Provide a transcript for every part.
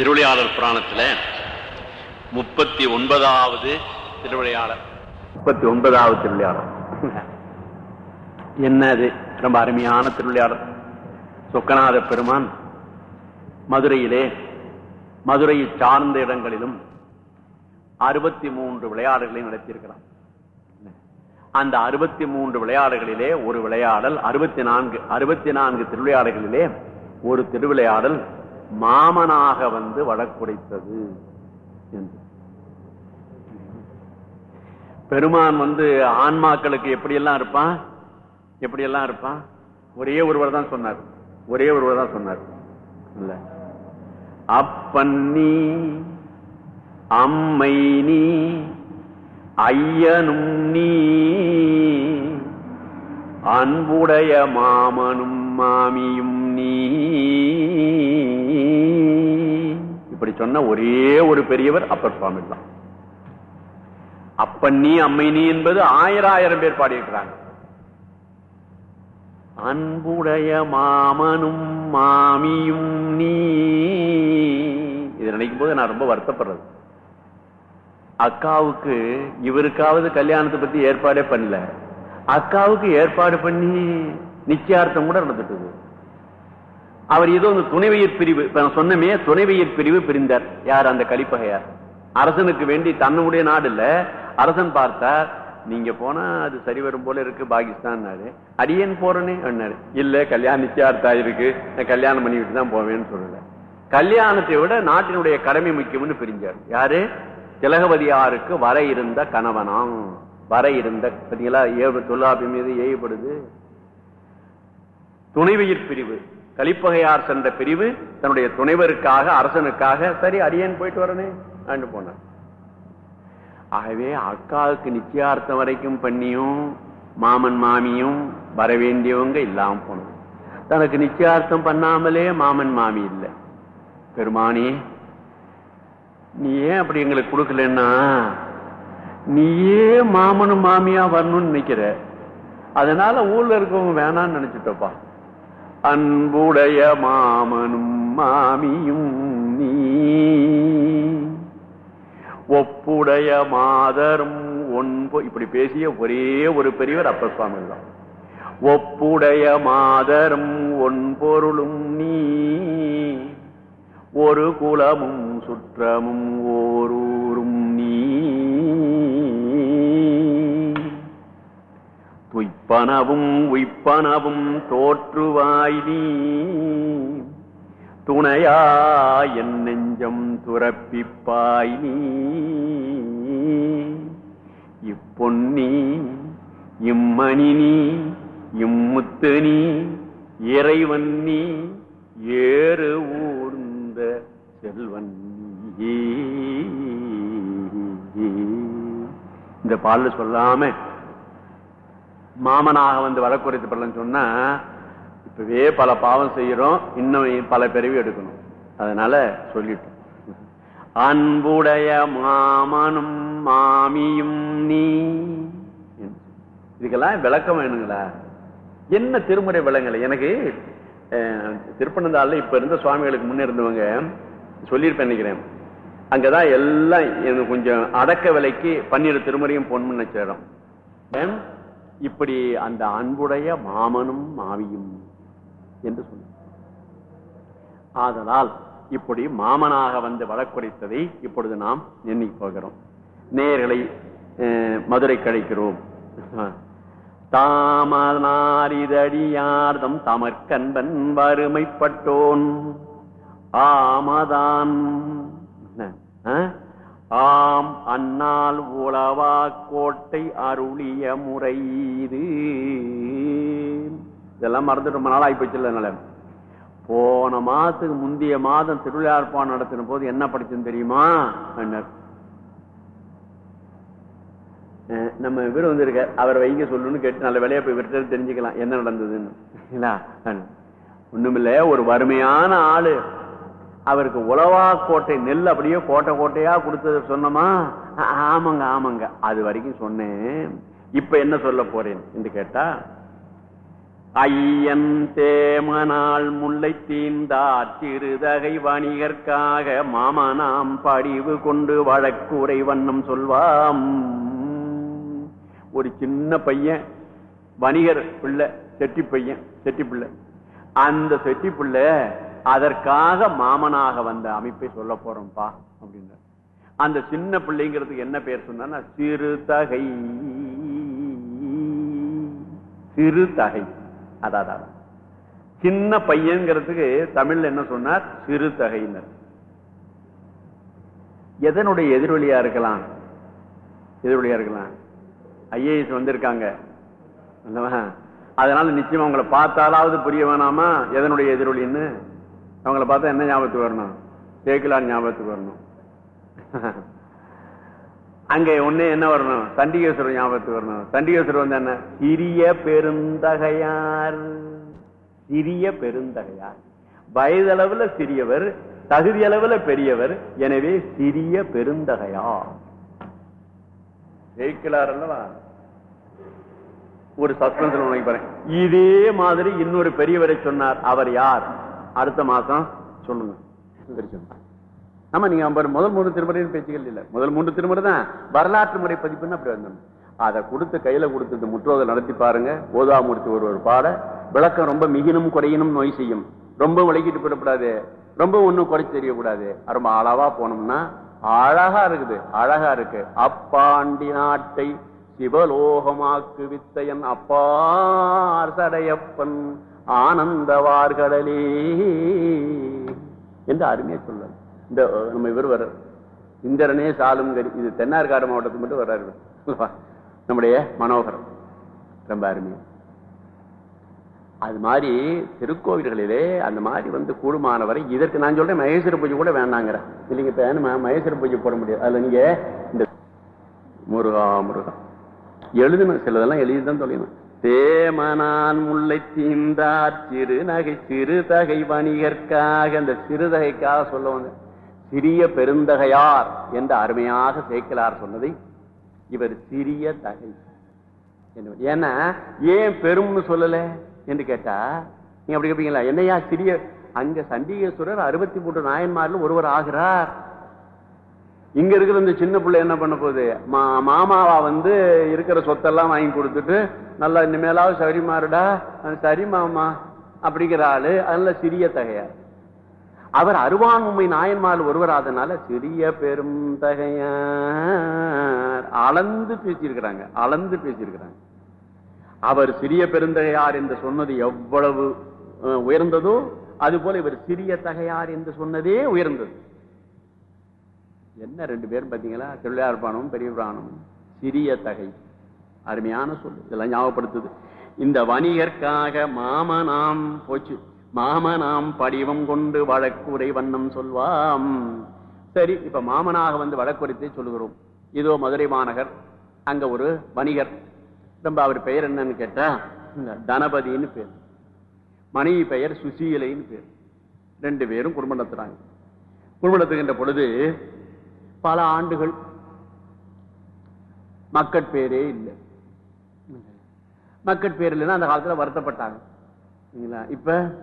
திருவிளையாடல் புராணத்துல முப்பத்தி ஒன்பதாவது திருவிளையாடல். முப்பத்தி ஒன்பதாவது திருவிளையாடல். என்ன அது ரொம்ப அருமையான திருவிளையாடல். சொக்கநாத பெருமான் மதுரையிலே மதுரையை சார்ந்த இடங்களிலும் அறுபத்தி மூன்று விளையாடுகளை நடத்தியிருக்கிறான் அந்த அறுபத்தி மூன்று விளையாடுகளிலே ஒரு விளையாடல் அறுபத்தி நான்கு அறுபத்தி நான்கு திருவிளையாடுகளிலே ஒரு திருவிளையாடல் மாமனாக வந்து வழக்குடைத்தது என்று. பெருமான் வந்து ஆன்மாக்களுக்கு எப்படியெல்லாம் இருப்பான்? எப்படியெல்லாம் இருப்பான்? ஒரே ஒருவர் தான் சொன்னார். ஒரே ஒருவர் தான் சொன்னார். இல்ல. அப்பன் நீ அம்மை நீ ஐயனும் நீ அன்புடைய மாமனும் மாமியும் நீ. இப்படி சொன்ன ஒரே ஒரு பெரியவர் அப்பர் சுவாமி தான் அப்பன் நீ அம்மை நீ என்பது ஆயிரம் ஆயிரம் பேர் பாடியிருக்கிறாங்க. அன்புடைய மாமனும் மாமியும் நீ. இதை நினைக்கும் போது நான் ரொம்ப வருத்தப்படுறது. அக்காவுக்கு இவருக்காவது கல்யாணத்தை பத்தி ஏற்பாடே பண்ணல. அக்காவுக்கு ஏற்பாடு பண்ணி நிச்சயார்த்தம் கூட நடந்துட்டு அவர் ஏதோ அந்த துணைவியர் பிரிவு நான் சொன்னமே துணைவியர் பிரிவு பிரிந்தார். யார் அந்த கலிப்பகையார்? அரசனுக்கு வேண்டி தன்னுடைய நாடு இல்ல அரசன் பார்த்தார் நீங்க போனா அது சரி வரும் போல இருக்கு பாகிஸ்தான் அடியன் போறனே இல்ல கல்யாணம் நிச்சயார்த்தா இருக்கு கல்யாணம் பண்ணிவிட்டு தான் போவேன்னு சொல்லல. கல்யாணத்தை விட நாட்டினுடைய கடமை முக்கியம்னு பிரிஞ்சார். யாரு? திலகவதியாருக்கு வர இருந்த கணவனாம். வர இருந்த பார்த்தீங்களா ஏவு தொல்லாபி மீது ஏய்படுது. துணைவியர் பிரிவு. கலிப்பகையார் சென்ற பிரிவு தன்னுடைய துணைவருக்காக அரசனுக்காக சரி அரியன் போயிட்டு வரனே ஆண்டு போனார். ஆகவே அக்காவுக்கு நிச்சயார்த்தம் வரைக்கும் பண்ணியும் மாமன் மாமியும் வர வேண்டியவங்க இல்லாம போனோம் தனக்கு நிச்சயார்த்தம் பண்ணாமலே மாமன் மாமி இல்லை. பெருமானி நீ ஏன் அப்படி எங்களுக்கு கொடுக்கலன்னா நீயே மாமனும் மாமியா வரணும்னு நினைக்கிற? அதனால ஊர்ல இருக்கவங்க வேணான்னு நினைச்சிட்டப்பா. அன்புடைய மாமனும் மாமியும் நீ. ஒப்புடைய மாதரும் ஒன்பு இப்படி பேசிய ஒரே ஒரு பெரியவர் அப்ப சுவாமி தான் ஒப்புடைய மாதரும் ஒன்பொருளும் நீ. ஒரு குலமும் சுற்றமும் ஓரூரும் நீ. பணவும் உய்ப்பனவும் தோற்றுவாய் நீ. துணையா என் நெஞ்சம் துரப்பிப்பாய் நீ. இப்பொன்னி இம்மணி நீ இம்முத்து நீ இறைவன் நீ ஏறு ஊர்ந்த செல்வன் நீ. இந்த பாடல சொல்லாம மாமனாக வந்து வழக்குறைத்து படலன்னு சொன்னா இப்பவே பல பாவம் செய்யறோம் இன்னும் பல பிறவி எடுக்கணும். அதனால சொல்லிட்டு அன்புடைய மாமனும் மாமியும் நீ. இதுக்கெல்லாம் விளக்கம் வேணுங்களா? என்ன திருமுறை விளங்கலை? எனக்கு திருப்பனந்தாளில் இப்ப இருந்த சுவாமிகளுக்கு முன்னே இருந்தவங்க சொல்லியிருப்பேன் நினைக்கிறேன். அங்கதான் எல்லாம் எனக்கு கொஞ்சம் அடக்க விலைக்கு பன்னிரு திருமுறையும் பொன்முன்ன சேரும். இப்படி அந்த அன்புடைய மாமனும் மாவியும் என்று சொன்ன ஆதலால் இப்படி மாமனாக வந்து வழக்குரைத்ததை இப்பொழுது நாம் எண்ணி போகிறோம். நேர்களை மதுரை கழிக்கிறோம் தாமனாரிதடியார்தம் தமற்கன்பன் வறுமைப்பட்டோன். ஆமதான். ஆம் அன்னால் உளவா கோட்டை அருளிய முறை இது இதெல்லாம் மறந்துட்டு ரொம்ப நாள் ஆகிப்போச்சு இல்ல போன மாதத்துக்கு முந்தைய மாதம் திருவிழாப்பான் நடத்தின போது என்ன படிச்சுன்னு தெரியுமா? நம்ம இவர் வந்திருக்க அவர் வைங்க சொல்லுன்னு கேட்டு நல்ல வேலையா போய் விட்டு தெரிஞ்சுக்கலாம் என்ன நடந்ததுன்னு. ஒண்ணுமில்ல ஒரு வறுமையான ஆளு. அவருக்கு உழவா கோட்டை நெல் அப்படியே கோட்டை கோட்டையா கொடுத்தது சொன்னமா? ஆமாங்க ஆமாங்க. அது வரைக்கும் சொன்னேன். இப்ப என்ன சொல்ல போறேன் என்று கேட்டா ஐயன் தேமனால் முல்லை தீந்தார் சிறுதகை வணிகர்க்காக மாமனாம் படிவு கொண்டு வழக்குரை வண்ணம் சொல்வாம். ஒரு சின்ன பையன் வணிகர் பிள்ளை செட்டி பையன் செட்டி பிள்ளை. அந்த செட்டி பிள்ளை அதற்காக மாமனாக வந்த அமைப்பை சொல்ல போறோம்ப்பா அப்படின்ற அந்த சின்ன பிள்ளைங்கிறதுக்கு என்ன பேர் சொன்னா சிறுதகை சிறுதகை அதான் சின்ன பையன்கிறதுக்கு தமிழ்ல என்ன சொன்னார்? சிறுதகையினர் எதனுடைய எதிரொலியா இருக்கலாம்? எதிரொலியா இருக்கலாம். ஐஏஎஸ் வந்திருக்காங்க. அதனால நிச்சயமா உங்களை பார்த்தாலாவது புரிய வேணாமா? எதனுடைய எதிரொலின்னு? அவங்கள பார்த்தா என்ன ஞாபகத்துக்கு வரணும்? சேக்கிலான் ஞாபகத்துக்கு வரணும். அங்க ஒண்ணு என்ன வரணும்? சண்டிகேஸ்வரர் ஞாபகத்துக்கு வரணும். தண்டிகேஸ்வரர் வந்து என்ன? சிறிய பெருந்தகையார். சிறிய பெருந்தகையார். வயதளவுல சிறியவர் தகுதி அளவுல பெரியவர் எனவே சிறிய பெருந்தகையார். ஜெயிக்கலார் அல்லவா? ஒரு சஸ்பென்ஸ் உனக்கு பாருங்க. இதே மாதிரி இன்னொரு பெரியவரை சொன்னார். அவர் யார்? அடுத்த மாசம் சொல்லுங்க. ஆமா நீங்க முதல் மூணு திருமுறைன்னு பேச்சுகள் இல்ல. முதல் மூன்று திருமுறை தான் வரலாற்று முறை பதிப்புன்னு அப்படி வந்தோம். அதை கொடுத்து கையில கொடுத்து இந்த நடத்தி பாருங்க. ஓதாமூர்த்தி ஒரு ஒரு பாட விளக்கம் ரொம்ப மிகினும் குறையினும் நோய் செய்யும். ரொம்ப விளக்கிட்டு போயிடக்கூடாது. ரொம்ப ஒன்றும் குறைச்சி தெரியக்கூடாது. ரொம்ப அளவா போனோம்னா அழகா இருக்குது. அழகா இருக்கு. அப்பாண்டி நாட்டை சிவலோகமாக்கு வித்தையன் அப்பார் சடையப்பன். ஆனந்தவார்களே என்று அருமையா சொல்ல இந்த நம்ம இவர் வர்றார் இந்திரனே சாலும் இது தென்னார்காடு மாவட்டத்துக்கு மட்டும் வர்றாரு நம்முடைய மனோகரம் ரொம்ப அருமையா அது மாதிரி திருக்கோவில்களிலே அந்த மாதிரி வந்து கூடுமானவரை இதற்கு நான் சொல்றேன் மகேஸ்வர பூஜை கூட வேண்டாங்கிறேன் இல்லைங்க இப்ப நம்ம மகேஸ்வர பூஜை போட முடியாது. அதுல நீங்க இந்த முருகா முருகா. எழுதுன சிலதெல்லாம் எழுதி தான் தொலைணும் தேமனான் முல்லை தீந்தார் சிறு நகை சிறுதகை வணிகர்க்காக அந்த சிறுதகைக்காக சொல்ல சிறிய பெருந்தகையார் என்று அருமையாக சேர்க்கலார் சொன்னதை இவர் சிறிய தகை. ஏன்னா ஏன் பெரும்னு சொல்லல என்று கேட்டா நீங்க அப்படி கேட்பீங்களா என்னையா சிறிய அங்க சண்டிகேஸ்வரர் அறுபத்தி மூன்று நாயன்மார்ல ஒருவர் ஆகிறார். இங்க இருக்கிற இந்த சின்ன பிள்ளை என்ன பண்ண போகுது? மா- மாமாவா வந்து இருக்கிற சொத்தெல்லாம் வாங்கி கொடுத்துட்டு நல்லா இனிமேலாவது சரி மாறுடா சரி மாமா அப்படிங்கிற ஆளு அதுல சிறிய தகையார் அவர் அருவான்மை நாயன்மால் ஒருவர் அதனால சிறிய பெரும் தகையார். அளந்து பேசியிருக்கிறாங்க அளந்து பேசியிருக்கிறாங்க. அவர் சிறிய பெருந்தகையார் என்று சொன்னது எவ்வளவு உயர்ந்ததோ அது போல இவர் சிறிய தகையார் என்று சொன்னதே உயர்ந்தது. என்ன ரெண்டு பேரும் பார்த்தீங்களா? திருவிளையார் பானம் பெரிய பிராணம் சிறிய தகை. அருமையான சொல். இதெல்லாம் ஞாபகப்படுத்துது. இந்த வணிகர்க்காக மாமனாம் போச்சு. மாமனாம் படிவம் கொண்டு வழக்குரை வண்ணம் சொல்வாம். சரி இப்ப மாமனாக வந்து வழக்குரைத்தை சொல்லுகிறோம். இதோ மதுரை மாநகர். அங்க ஒரு வணிகர். ரொம்ப அவர் பெயர் என்னன்னு கேட்டா தனபதினு தனபதின்னு பேர். மனைவி பெயர் சுசீலைன்னு பேர். ரெண்டு பேரும் குடும்பம் நடத்துறாங்க. குடும்பம் நடத்துகின்ற பொழுது பல ஆண்டுகள். மக்கட்பேரே இல்லை. மக்கட்பேர் இல்லைன்னா அந்த காலத்துல வருத்தப்பட்டாங்க. சரிங்களா இப்ப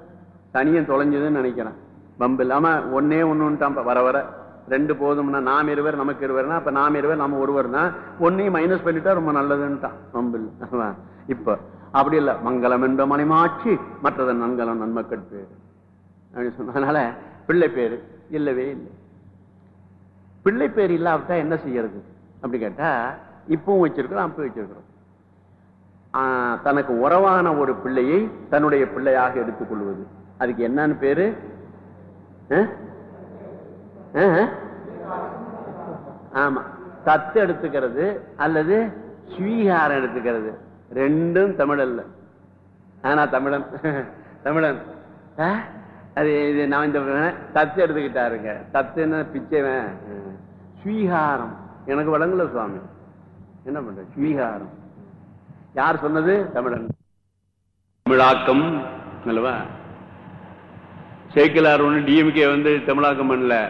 தனியன் தொலைஞ்சதுன்னு நினைக்கிறேன். பம்பு இல்லாம ஒன்னே ஒன்றுன்ட்டான் வர வர. ரெண்டு போதும்னா நாம் இருவர் நமக்கு இருவர்னா அப்போ நாம் இருவர் நம்ம ஒருவர்னா ஒன்னையும் மைனஸ் பண்ணிட்டா ரொம்ப நல்லதுன்ட்டான். பம்பு இல்லை. இப்போ அப்படி இல்லை. மங்களம் என்ப மனைமாட்சி மற்றதன் நன்கலம் நன்மக்கள் பேர். அப்படின்னு சொன்னதுனால பிள்ளை பேர் இல்லவே இல்லை. பிள்ளை பேர் இல்லாவிட்டா என்ன செய்யறது? அப்படி கேட்டா இப்பவும் வச்சிருக்கிறோம் அப்பவும் வச்சிருக்கிறோம். ஆஹ், தனக்கு உறவான ஒரு பிள்ளையை தன்னுடைய பிள்ளையாக எடுத்துக் கொள்வது. அதுக்கு என்னன்னு பேரு? ஆமா. தத்து எடுத்துக்கிறது அல்லது ஸ்வீகாரம் எடுத்துக்கிறது. ரெண்டும் தமிழ் அல்ல. ஆனா தமிழன். தமிழன். ஆ? அது இது நான் இந்த தத்து எடுத்துக்கிட்டாருங்க. தத்துன்னு பிச்சைவன் ஸ்வீகாரம். எனக்கு வழங்கல சுவாமி. என்ன பண்ற? ஸ்வீகாரம். யார் சொன்னது? தமிழன். தமிழாக்கம் அல்லவா? சேக்கிலார் ஒன்று டிஎம்கே வந்து தமிழாக்கம் பண்ணல.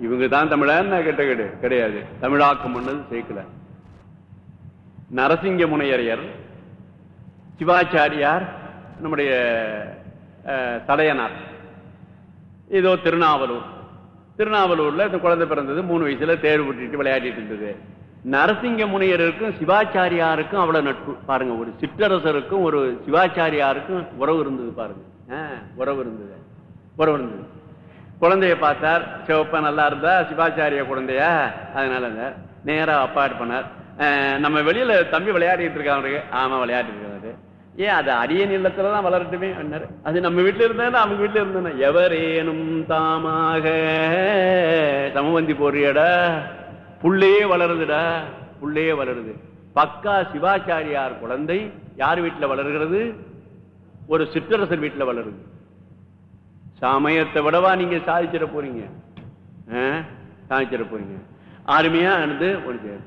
இவங்க தான் தமிழன் கேட்ட கேடு. கிடையாது. தமிழாக்கம் பண்ணது சேக்கிலார். நரசிங்க முனையரையர் சிவாச்சாரியார் நம்முடைய தடையனார். ஏதோ இதோ திருநாவலூர். திருநாவலூர்ல இந்த குழந்தை பிறந்தது மூணு வயசுல தேர்வு விட்டுட்டு விளையாடிட்டு இருந்தது. நரசிங்க முனியருக்கும் சிவாச்சாரியாருக்கும் அவ்வளவு நட்பு. பாருங்க ஒரு சிற்றரசருக்கும் ஒரு சிவாச்சாரியாருக்கும் உறவு இருந்தது பாருங்க. ஆ, உறவு இருந்தது. உறவு இருந்தது. குழந்தைய பார்த்தார் சிவப்பா நல்லா இருந்தா சிவாச்சாரிய குழந்தையா? அதனால நேரா அப்பா பண்ணார். நம்ம வெளியில தம்பி விளையாடிட்டு இருக்காங்க ஆமா விளையாடிட்டு இருக்காங்க ஏன் அது அரியன் இல்லத்துலதான் வளரட்டுமே அண்ணாரு அது நம்ம வீட்டுல இருந்தா அவங்க வீட்டுல இருந்தா எவரேனும் தாமாக. சமவந்தி போடுறியடா. புள்ளே வளருதுடா. புள்ளே வளருது. பக்கா சிவாச்சாரியார் குழந்தை யார் வீட்டுல வளர்கிறது? ஒரு சிற்றரசர் வீட்டுல வளருது. சமயத்தை விடவா நீங்க சாதிச்சிட போறீங்க? ஆ? சாதிச்சிட போறீங்க. அருமையா இருந்து ஒரு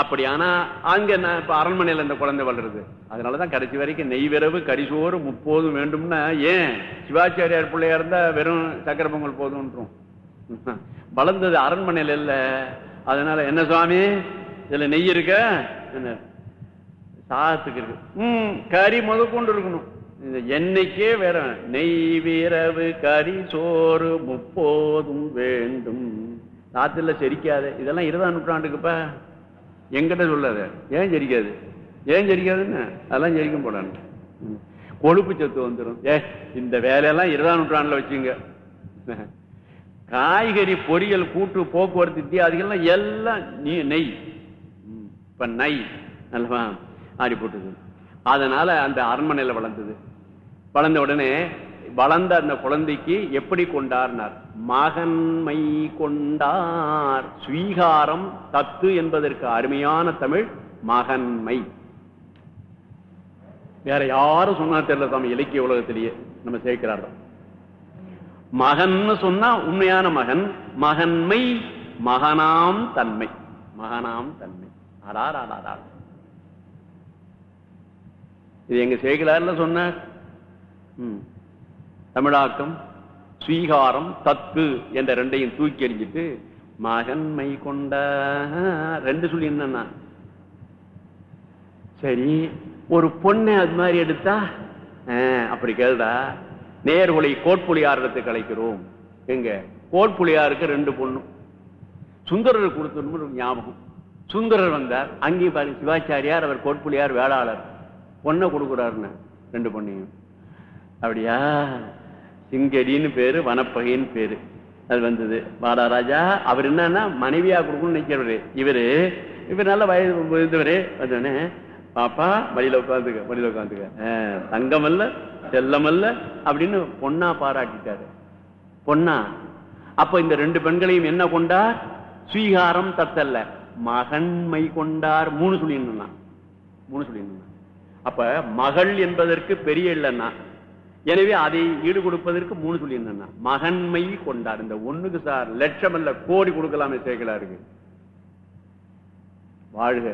அப்படி அங்க நான் இப்ப அரண்மனையில இந்த குழந்தை வளருது. அதனாலதான் கடைசி வரைக்கும் நெய்விரவு கரிசோறு முப்போதும் வேண்டும்னா ஏன்? சிவாச்சாரியார் பிள்ளையா இருந்தா வெறும் சக்கர பொங்கல் போதும்ன்றோம். வளர்ந்தது அரண்மனையில இல்ல. அதனால என்ன சுவாமி? இதுல நெய் இருக்க? என்ன? சாதத்துக்கு இருக்கு. ம் கறி முதற்கொண்டு இருக்கணும். இந்த எண்ணெய்க்கே வேற நெய் வீரவு கறி சோறு முப்போதும் வேண்டும். நாத்துல செரிக்காது. இதெல்லாம் இருபதாம் நூற்றாண்டுக்குப்பா. எங்கிட்ட சொல்லாத. ஏன் ஜெரிக்காது? ஏன் ஜெரிக்காதுன்னு? அதெல்லாம் செரிக்கும் போடான்னு ம். கொழுப்பு சத்து வந்துடும் ஏ இந்த வேலையெல்லாம் இருபதாம் நூற்றாண்டில் வச்சுங்க. காய்கறி பொரியல் கூட்டு போக்குவரத்து அதுக்கெல்லாம் எல்லாம் நீ நெய். இப்போ இப்ப நெய் அல்லவா ஆடி போட்டுது. அதனால அந்த அரண்மனையில் வளர்ந்தது. வளர்ந்த உடனே வளர்ந்த அந்த குழந்தைக்கு எப்படி கொண்டார்னார்? மகன்மை கொண்டார். ஸ்வீகாரம் தத்து என்பதற்கு அருமையான தமிழ் மகன்மை. வேற யாரும் சொன்னா தெரியல தமிழ் இலக்கிய உலகத்திலேயே நம்ம சேர்க்கிறார்கள். மகன்னு சொன்னா உண்மையான மகன் மகன்மை மகனாம் தன்மை. மகனாம் தன்மை. அடார் அடார் இது எங்க சேர்க்கிறார்ல சொன்னார் ம். தமிழாக்கம் ஸ்வீகாரம் தத்து என்ற ரெண்டையும் தூக்கி எறிஞ்சிட்டு மகன்மை கொண்ட ரெண்டு சொல்லி என்னன்னா? சரி ஒரு பொண்ணை அது மாதிரி எடுத்தா? ஆ, அப்படி கேள்டா. நேர்கொலை கோட்புலியாரிடத்துக்கு அழைக்கிறோம். எங்க? கோட்புலியாருக்கு ரெண்டு பொண்ணும் சுந்தரர் கொடுத்தோம்னு ஞாபகம். சுந்தரர் வந்தார். அங்கேயும் பாரு சிவாச்சாரியார் அவர் கோட்புலியார் வேளாளர். பொண்ணை கொடுக்குறாருன்னு ரெண்டு பொண்ணையும். அப்படியா? சிங்கடின்னு பேரு வனப்பகைன்னு பேரு. அது வந்தது. வாடா அவர் என்னன்னா மனைவியா கொடுக்கணும்னு நினைக்கிறவரு. இவரு இவர் நல்ல வயது இருந்தவரு வந்தோடனே பாப்பா வழியில உட்காந்துக்க வழியில உட்காந்துக்க. தங்கம் அல்ல செல்லம் அல்ல அப்படின்னு பொண்ணா பாராட்டிட்டாரு. பொண்ணா அப்ப இந்த ரெண்டு பெண்களையும் என்ன கொண்டார்? ஸ்வீகாரம் தத்தல்ல. மகன்மை கொண்டார். மூணு சொல்லியிருந்தா மூணு சொல்லியிருந்தா அப்ப மகள் என்பதற்கு பெரிய இல்லைன்னா எனவே அதை ஈடு கொடுப்பதற்கு மூணு சொல்லியிருந்தா மகன்மை கொண்டார். இந்த ஒண்ணுக்கு சார் லட்சம் அல்ல கோடி கொடுக்கலாமே சேர்க்கலாருக்கு வாழ்க.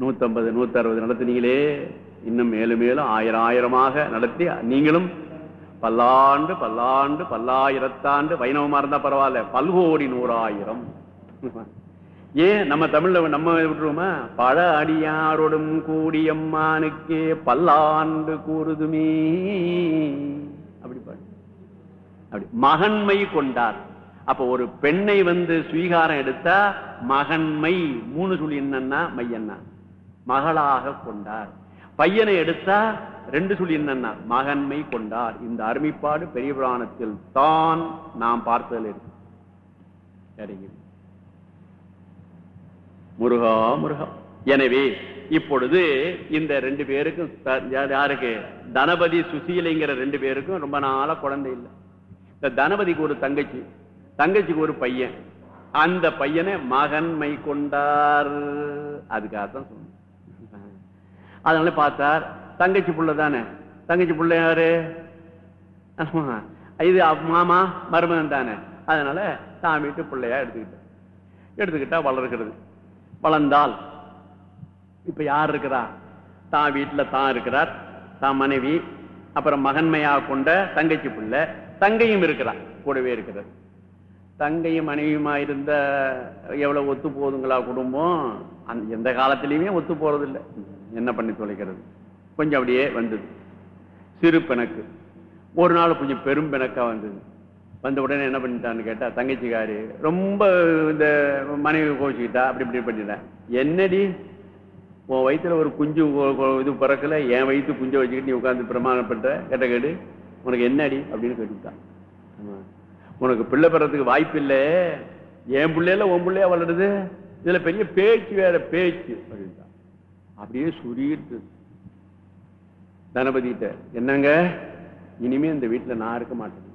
நூத்தம்பது நூத்தி அறுபது நடத்தினீங்களே. இன்னும் மேலும் மேலும் ஆயிரம் ஆயிரமாக நடத்தி நீங்களும் பல்லாண்டு பல்லாண்டு பல்லாயிரத்தாண்டு வைணவமா இருந்தா பரவாயில்ல. பல்கோடி நூறாயிரம். ஏன் நம்ம தமிழ்ல நம்ம விட்டுருவோமா? பழ அடியாரோடும் கூடியம்மானுக்கே பல்லாண்டு கூறுதுமே. அப்படி பாடு. அப்படி. மகன்மை கொண்டார். அப்ப ஒரு பெண்ணை வந்து ஸ்வீகாரம் எடுத்தா மகன்மை மூணு சொல்லி என்னன்னா மையன்னா. மகளாக கொண்டார். பையனை எடுத்தா ரெண்டு சொல்லி என்னன்னா மகன்மை கொண்டார். இந்த அருமைப்பாடு பெரிய புராணத்தில் தான் நாம் பார்த்ததில் இருக்கு. சரிங்க. முருகா முருகா. எனவே இப்பொழுது இந்த ரெண்டு பேருக்கும் த- யாருக்கு? தனபதி சுசீலைங்கிற ரெண்டு பேருக்கும் ரொம்ப நாளா குழந்தை இல்லை. இந்த தனபதிக்கு ஒரு தங்கச்சி. தங்கச்சிக்கு ஒரு பையன். அந்த பையனை மகன்மை கொண்டார். அதுக்காகத்தான் சொன்னேன். அதனால பார்த்தார் தங்கச்சி புள்ள தானே. தங்கச்சி புள்ள யாரு? ஆமா. இது மாமா மருமகன் தானே. அதனால சாமிட்டு பிள்ளையா எடுத்துக்கிட்டேன். எடுத்துக்கிட்டா வளர்க்கிறது வளர்ந்தால். இப்ப யார் இருக்கிறா? தான் வீட்டுல தான் இருக்கிறார் தான் மனைவி அப்புறம் மகன்மையாக கொண்ட தங்கச்சி பிள்ளை தங்கையும் இருக்கிறார் கூடவே இருக்கிறார். தங்கையும் மனைவியுமா இருந்த எவ்வளவு ஒத்து போகுதுங்களா குடும்பம்? அந்த எந்த காலத்திலையுமே ஒத்து போறதில்லை. என்ன பண்ணி தொலைக்கிறது? கொஞ்சம் அப்படியே வந்தது. சிறு பிணக்கு. ஒரு நாள் கொஞ்சம் பெரும் பிணக்கா வந்தது. வந்த உடனே என்ன பண்ணிட்டான்னு கேட்டா தங்கச்சிக்காரு ரொம்ப இந்த மனைவி கோச்சிக்கிட்டா அப்படி இப்படி பண்ணிட்டேன். என்னடி? உன் வயித்துல ஒரு குஞ்சு இது பிறக்கல என் வயிற்று குஞ்சை வச்சுக்கிட்டு நீ உட்கார்ந்து பிரமாணம் பண்ற? கேட்ட கேடு உனக்கு என்னடி? அப்படின்னு கேட்டுட்டான் உனக்கு பிள்ளை பெறத்துக்கு வாய்ப்பு இல்லை. என் பிள்ளையில உன் பிள்ளையா வளருது? இதுல பெரிய பேச்சு வேற பேச்சு அப்படின்ட்டான். அப்படியே சுரிட்டு தனபதிட்ட என்னங்க? இனிமே இந்த வீட்டுல நான் இருக்க மாட்டேன்.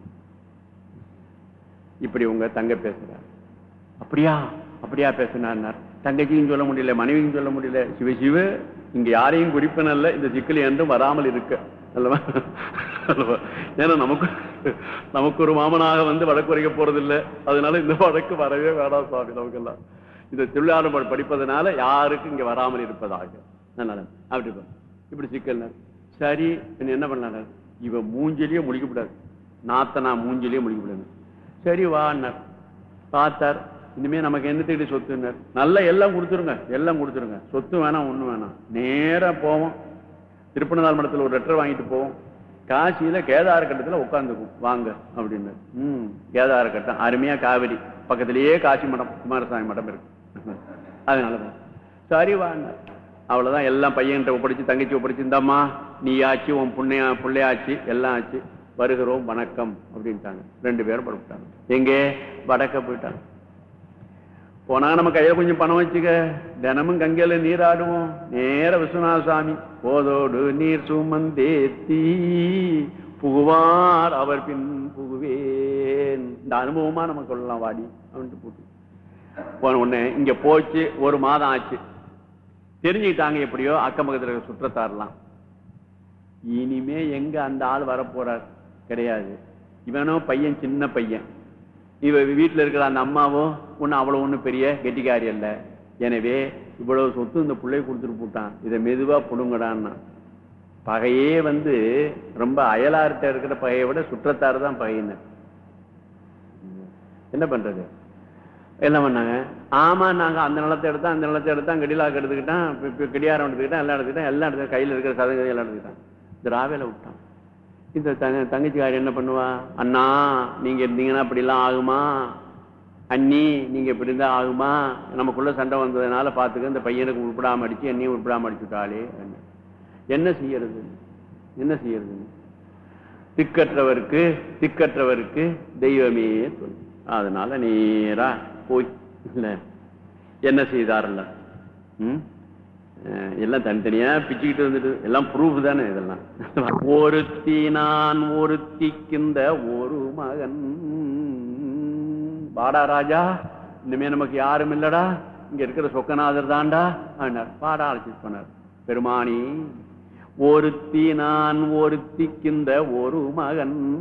இப்படி உங்க தங்க பேசுறார். அப்படியா? அப்படியா பேசினார் தங்கச்சியும் சொல்ல முடியல மனைவியும் சொல்ல முடியல. சிவ சிவ இங்க யாரையும் குறிப்பினல்ல இந்த சிக்கல் என்றும் வராமல் இருக்க. அல்லவா? அல்லவா? ஏன்னா நமக்கு நமக்கு ஒரு மாமனாக வந்து வழக்கு உரைக்க போறதில்லை. அதனால இந்த வழக்கு வரவே வேண்டாம் சுவாமி நமக்கெல்லாம். இந்த திருவிழாடு படிப்பதனால யாருக்கும் இங்க வராமல் இருப்பதாக. அதனால அப்படி. இப்படி சிக்கல் சரி என்ன பண்ணாரு? இவ மூஞ்சிலேயே முடிக்கப்படாது நாத்தனா மூஞ்சிலேயே முடிக்கப்படாது சரி வான்னார் பார்த்தார். இனிமே நமக்கு என்ன தேடி சொத்துன்னார் நல்லா எல்லாம் கொடுத்துருங்க. எல்லாம் கொடுத்துருங்க. சொத்து வேணாம் ஒன்றும் வேணாம். நேராக போவோம். திருப்பனந்தாள் மடத்தில் ஒரு லெட்டர் வாங்கிட்டு போவோம். காசியில கேதார கட்டத்தில் உட்காந்துக்கும் வாங்க அப்படின்னு ம் கேதார கட்டம். அருமையா காவிரி பக்கத்திலேயே காசி மடம் குமாரசாமி மடம் இருக்கு. அதனால சரி வாங்க அவ்வளோதான் எல்லாம் பையன்கிட்ட ஒப்படைச்சு தங்கச்சி ஒப்படைச்சு இந்தாம்மா நீ ஆச்சு உன் புண்ணையா பிள்ளையாச்சு எல்லாம் ஆச்சு. வருகிறோம் வணக்கம் அப்படின்ட்டாங்க. ரெண்டு பேரும் புறப்பட்டாங்க எங்கே? வடக்க போயிட்டாங்க. போனா நம்ம கையில கொஞ்சம் பணம் வச்சுக்க. தினமும் கங்கையில நீராடுவோம். நேர விஸ்வநாத சாமி போதோடு நீர் சுமந்தேத்தி புகுவார் அவர் பின் புகுவேன். இந்த அனுபவமா நம்ம சொல்லலாம் வாடி அப்படின்ட்டு போட்டு. போன உடனே இங்க போச்சு ஒரு மாதம் ஆச்சு. தெரிஞ்சுக்கிட்டாங்க எப்படியோ அக்கம் பக்கத்துல சுற்றத்தாரலாம் இனிமே எங்க அந்த ஆள் வரப்போறார்? கிடையாது. இவனோ பையன் சின்ன பையன். இவ வீட்டில் இருக்கிற அந்த அம்மாவோ ஒன்றும் அவ்வளோ ஒன்றும் பெரிய கெட்டிக்காரி அல்ல. எனவே இவ்வளவு சொத்து இந்த பிள்ளைய கொடுத்துட்டு போட்டான். இதை மெதுவாக புடுங்கடான்னா. பகையே வந்து ரொம்ப அயலார்கிட்ட இருக்கிற பகையை விட சுற்றத்தார் தான் பகையினர் என்ன பண்றது? என்ன பண்ணாங்க? ஆமா நாங்க அந்த நிலத்தை எடுத்தா அந்த நிலத்தை எடுத்தா கடிலாக்கு எடுத்துக்கிட்டான் இப்ப- கடியாரம் எடுத்துக்கிட்டான் எல்லாம் எடுத்துக்கிட்டான் எல்லாம் எடுத்து கையில் இருக்கிற சதவீதம் எல்லாம் எடுத்துக்கிட்டான். திராவில விட்டான். இந்த தங்க என்ன பண்ணுவா? அண்ணா நீங்க இருந்தீங்கன்னா அப்படிலாம் ஆகுமா? அண்ணி நீங்க இப்படி இருந்தா ஆகுமா? நமக்குள்ள சண்டை வந்ததுனால பாத்துக்க இந்த பையனுக்கு உருப்படாம அடிச்சு என்னையும் உருப்படாம அடிச்சுட்டாளே என்ன செய்யறது? என்ன செய்யறது? திக்கற்றவருக்கு திக்கற்றவருக்கு தெய்வமே சொல். அதனால நேரா போய் என்ன செய்தார்ல ம்? எல்லாம் தனித்தனியா பிச்சுக்கிட்டு வந்துட்டு எல்லாம் ப்ரூஃப் தானே இதெல்லாம். ஒருத்தி நான் ஒருத்திக்கிந்த ஒரு மகன். பாடா ராஜா இனிமே நமக்கு யாரும் இல்லடா. இங்க இருக்கிற சொக்கநாதர் தாண்டா அப்படின்னார். பாடா அழைச்சிட்டு போனார். பெருமானி ஒருத்தி நான் ஒருத்திக்கின்ற ஒரு மகன்.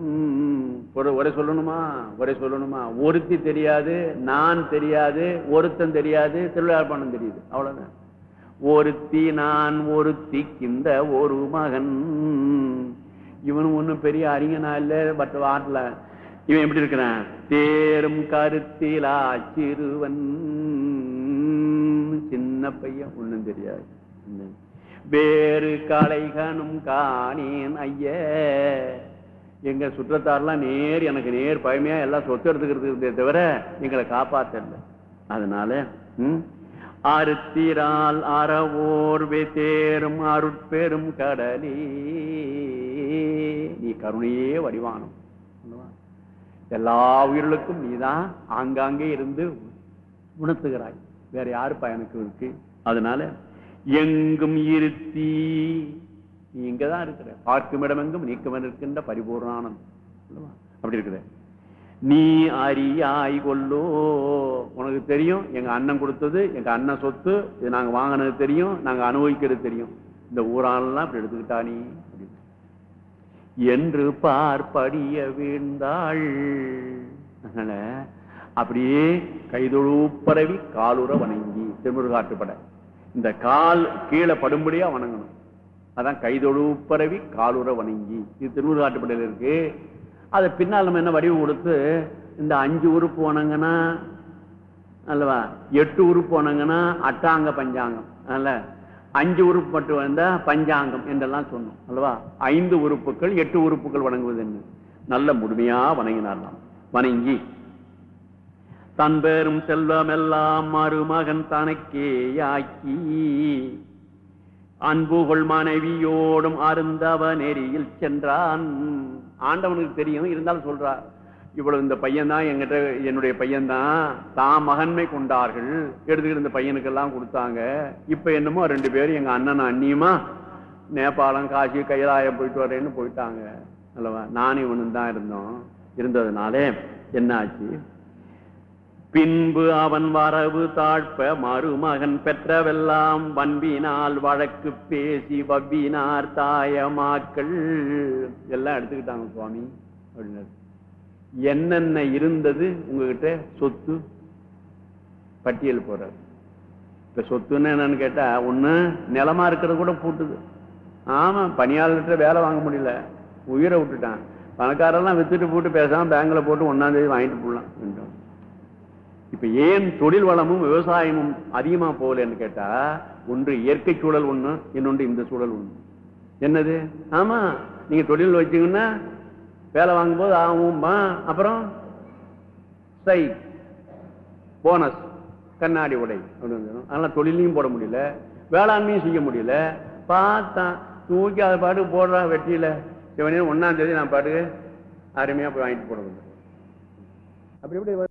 ஒரு ஒரே சொல்லணுமா? ஒரே சொல்லணுமா? ஒருத்தி தெரியாது நான் தெரியாது ஒருத்தன் தெரியாது திருவிழா திருவிழாப்பணம் தெரியுது. அவ்வளவுதான். ஒருத்தி நான் ஒருத்திக்கின்ற ஒரு மகன். இவனும் ஒன்றும் பெரிய அறிஞனா இல்ல பட் வாட்டல இவன் எப்படி இருக்கிறான்? தேரும் கருத்திலா சிறுவன். சின்ன பையன் ஒண்ணும் தெரியாது. வேறு கலைகனும் காணேன் ஐய. எங்க சுற்றத்தாரெல்லாம் நேர் எனக்கு நேர் பழமையா எல்லாம் சொத்து எடுத்துக்கிறது இருந்தே தவிர எங்களை காப்பாத்தல. அதனால ம், அறுத்திரால் அறவோர் தேரும் அருட்பெரும் கடலே. நீ கருணையே வடிவானம். எல்லா உயிர்களுக்கும் நீதான் ஆங்காங்கே இருந்து உணர்த்துகிறாய். வேற யாரு பயனுக்கு இருக்கு? அதனால எங்கும் இருத்தி நீ இங்கதான் இருக்கிற. பார்க்கும் இடமெங்கும் நீக்கவன் இருக்கின்ற பரிபூர்ணானந்தம் அப்படி இருக்கிற நீ அறியாய் கொள்ளோ. உனக்கு தெரியும் எங்க அண்ணன் கொடுத்தது எங்க அண்ணன் சொத்து இது நாங்க வாங்கினது தெரியும் நாங்க அனுபவிக்கிறது தெரியும். இந்த ஊரானெல்லாம் இப்படி எடுத்துக்கிட்டா நீ? என்று பார்ப்படிய வீழ்ந்தாள். அதனால அப்படியே கைதொழு பரவி காலுற வணங்கி திருமுருகாட்டுப்பட இந்த கால் கீழே படும்படியா வணங்கணும். அதான் கைதொழு பரவி காலுற வணங்கி. இது திருமுருகாட்டுப்படையில இருக்கு. அதை பின்னால் நம்ம என்ன வடிவு கொடுத்து இந்த அஞ்சு உறுப்பு போனங்கன்னா அல்லவா? எட்டு உறுப்பு போனங்கன்னா அட்டாங்க பஞ்சாங்கம். அல்ல அஞ்சு உறுப்பு மட்டும் வந்தா பஞ்சாங்கம் என்றெல்லாம் சொன்னோம் அல்லவா? ஐந்து உறுப்புகள் எட்டு உறுப்புகள் வணங்குவது என்ன? நல்ல முழுமையா வணங்கினார்லாம் வணங்கி. தன் பேரும் செல்வமெல்லாம் மருமகன் தனக்கேயாக்கி அன்புகொள் மனைவியோடும் அருந்தவ நெறியில் சென்றான். ஆண்டவனுக்கு தெரியும் இருந்தாலும் சொல்றார் இவ்வளவு இந்த பையன் தான் எங்கிட்ட என்னுடைய பையன் தான் தான் மகன்மை கொண்டார்கள். எடுத்துக்கிட்டு இந்த பையனுக்கெல்லாம் கொடுத்தாங்க. இப்ப என்னமோ ரெண்டு பேரும் எங்க அண்ணன் அண்ணியுமா நேபாளம் காசி கைலாயம் போயிட்டு வரேன்னு போயிட்டாங்க. அல்லவா? நானும் இவனும் தான் இருந்தோம். இருந்ததுனாலே என்ன ஆச்சு பின்பு அவன் வரவு தாழ்ப்ப மருமகன் பெற்றவெல்லாம் வன்பினால் வழக்கு பேசி வவ்வினார் தாயமாக்கள். எல்லாம் எடுத்துக்கிட்டாங்க சுவாமி அப்படின்னாரு. என்னென்ன இருந்தது உங்ககிட்ட? சொத்து. பட்டியல் போறார். இப்ப சொத்துன்னு என்னன்னு கேட்டா ஒண்ணு நிலமா இருக்கிறது கூட பூட்டுது. ஆமா பணியாளர்கிட்ட வேலை வாங்க முடியல. உயிரை விட்டுட்டான். பணக்காரெல்லாம் வித்துட்டு போட்டு பேசாம பேங்க்ல போட்டு ஒன்னாம் தேதி வாங்கிட்டு போடலாம் என்றோம். இப்ப ஏன் தொழில் வளமும் விவசாயமும் அதிகமா போகலன்னு கேட்டா ஒன்று இயற்கை சூழல் ஒண்ணு இன்னொன்று இந்த சூழல் ஒண்ணு. என்னது? ஆமா நீங்க தொழில் வச்சீங்கன்னா வேலை வாங்கும்போது ஆகும்பா அப்புறம்? சை போனஸ் கண்ணாடி உடை அப்படின்னு அதனால தொழிலையும் போட முடியல வேளாண்மையும் செய்ய முடியல. பார்த்தான் தூக்கி அதை பாட்டுக்கு போடுறா வெட்டியில. சிவனே ஒன்னாம் தேதி நான் பாட்டுக்கு அருமையா போய் வாங்கிட்டு போட அப்படி எப்படி